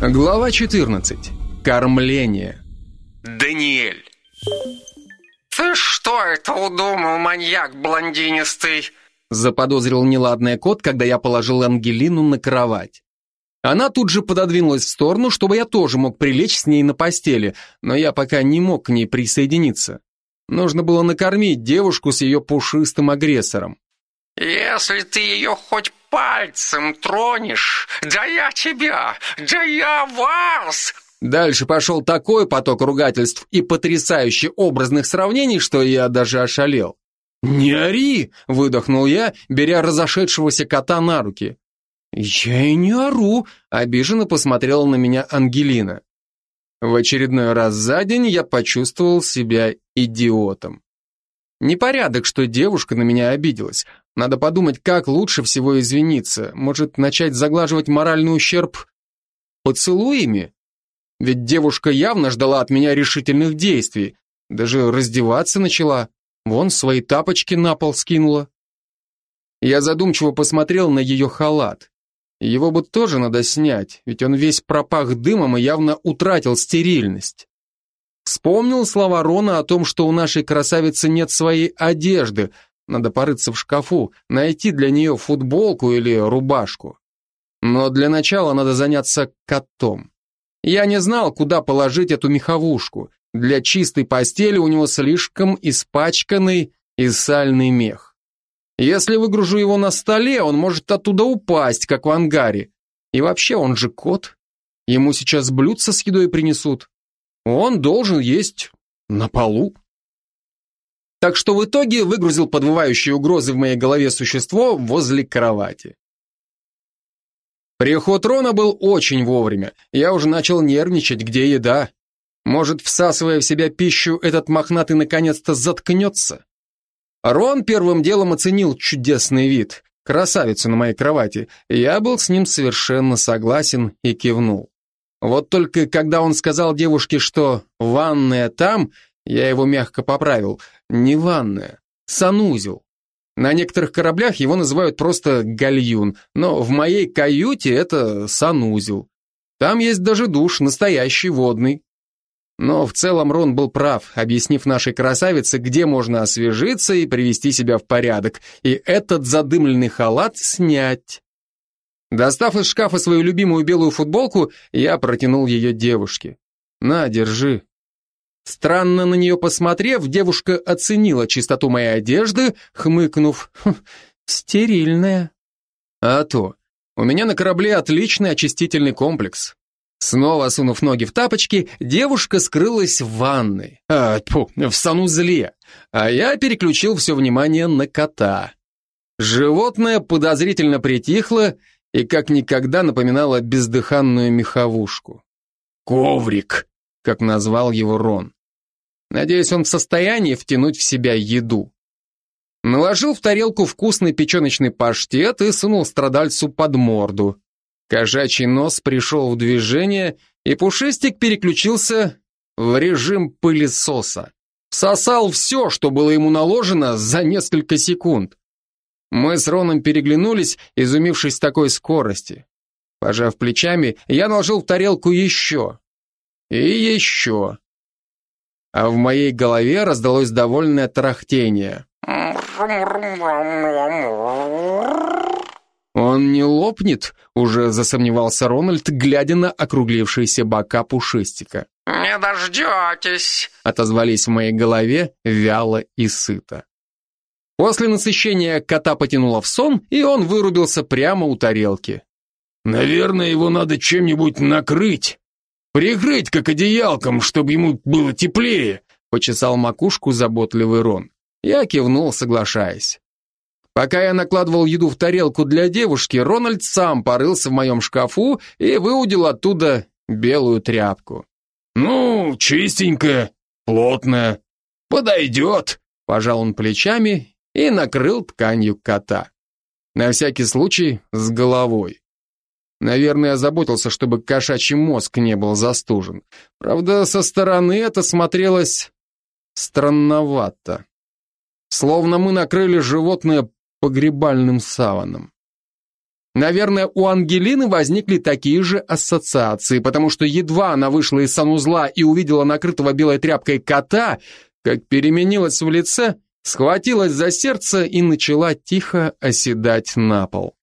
Глава 14. Кормление. Даниэль. «Ты что это удумал, маньяк блондинистый?» Заподозрил неладное кот, когда я положил Ангелину на кровать. Она тут же пододвинулась в сторону, чтобы я тоже мог прилечь с ней на постели, но я пока не мог к ней присоединиться. Нужно было накормить девушку с ее пушистым агрессором. «Если ты ее хоть пальцем тронешь, да я тебя, да я вас!» Дальше пошел такой поток ругательств и потрясающе образных сравнений, что я даже ошалел. «Не ори!» — выдохнул я, беря разошедшегося кота на руки. «Я и не ору!» — обиженно посмотрела на меня Ангелина. В очередной раз за день я почувствовал себя идиотом. Непорядок, что девушка на меня обиделась. Надо подумать, как лучше всего извиниться. Может, начать заглаживать моральный ущерб поцелуями? Ведь девушка явно ждала от меня решительных действий. Даже раздеваться начала. Вон свои тапочки на пол скинула. Я задумчиво посмотрел на ее халат. Его бы тоже надо снять, ведь он весь пропах дымом и явно утратил стерильность. Вспомнил слова Рона о том, что у нашей красавицы нет своей одежды, надо порыться в шкафу, найти для нее футболку или рубашку. Но для начала надо заняться котом. Я не знал, куда положить эту меховушку. Для чистой постели у него слишком испачканный и сальный мех. Если выгружу его на столе, он может оттуда упасть, как в ангаре. И вообще, он же кот. Ему сейчас блюдца с едой принесут. Он должен есть на полу. Так что в итоге выгрузил подвывающие угрозы в моей голове существо возле кровати. Приход Рона был очень вовремя. Я уже начал нервничать, где еда. Может, всасывая в себя пищу, этот мохнатый наконец-то заткнется? Рон первым делом оценил чудесный вид, красавицу на моей кровати. Я был с ним совершенно согласен и кивнул. Вот только когда он сказал девушке, что ванная там, я его мягко поправил. Не ванная, санузел. На некоторых кораблях его называют просто гальюн, но в моей каюте это санузел. Там есть даже душ, настоящий водный. Но в целом Рон был прав, объяснив нашей красавице, где можно освежиться и привести себя в порядок, и этот задымленный халат снять. Достав из шкафа свою любимую белую футболку, я протянул ее девушке. «На, держи». Странно на нее посмотрев, девушка оценила чистоту моей одежды, хмыкнув. «Хм, «Стерильная». «А то. У меня на корабле отличный очистительный комплекс». Снова сунув ноги в тапочки, девушка скрылась в ванной, а, тьфу, в санузле, а я переключил все внимание на кота. Животное подозрительно притихло и как никогда напоминало бездыханную меховушку. «Коврик», как назвал его Рон. Надеюсь, он в состоянии втянуть в себя еду. Наложил в тарелку вкусный печеночный паштет и сунул страдальцу под морду. Кошачий нос пришел в движение, и Пушистик переключился в режим пылесоса. Всосал все, что было ему наложено за несколько секунд. Мы с Роном переглянулись, изумившись такой скорости. Пожав плечами, я наложил в тарелку еще. И еще. А в моей голове раздалось довольное тарахтение. «Он не лопнет?» — уже засомневался Рональд, глядя на округлившиеся бока пушистика. «Не дождетесь», — отозвались в моей голове вяло и сыто. После насыщения кота потянуло в сон, и он вырубился прямо у тарелки. «Наверное, его надо чем-нибудь накрыть, прикрыть как одеялком, чтобы ему было теплее», — почесал макушку заботливый Рон. Я кивнул, соглашаясь. Пока я накладывал еду в тарелку для девушки, Рональд сам порылся в моем шкафу и выудил оттуда белую тряпку. «Ну, чистенькая, плотная, подойдет», — пожал он плечами и накрыл тканью кота. На всякий случай с головой. Наверное, озаботился, чтобы кошачий мозг не был застужен. Правда, со стороны это смотрелось странновато. Словно мы накрыли животное погребальным саваном. Наверное, у Ангелины возникли такие же ассоциации, потому что едва она вышла из санузла и увидела накрытого белой тряпкой кота, как переменилась в лице, схватилась за сердце и начала тихо оседать на пол.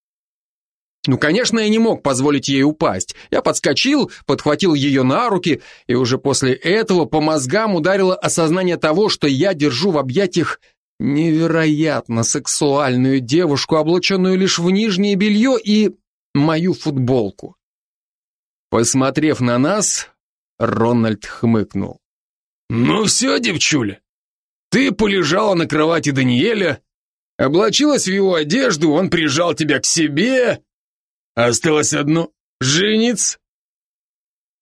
Ну, конечно, я не мог позволить ей упасть. Я подскочил, подхватил ее на руки, и уже после этого по мозгам ударило осознание того, что я держу в объятиях невероятно сексуальную девушку, облаченную лишь в нижнее белье и мою футболку. Посмотрев на нас, Рональд хмыкнул. «Ну все, девчуля, ты полежала на кровати Даниэля, облачилась в его одежду, он прижал тебя к себе. Осталось одно — жениться.